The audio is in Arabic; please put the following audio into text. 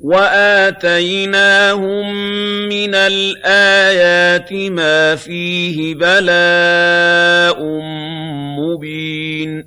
وَآتَيْنَاهُم مِّنَ الْآيَاتِ مَا فِيهِ بَلَاءٌ مُّبِينٌ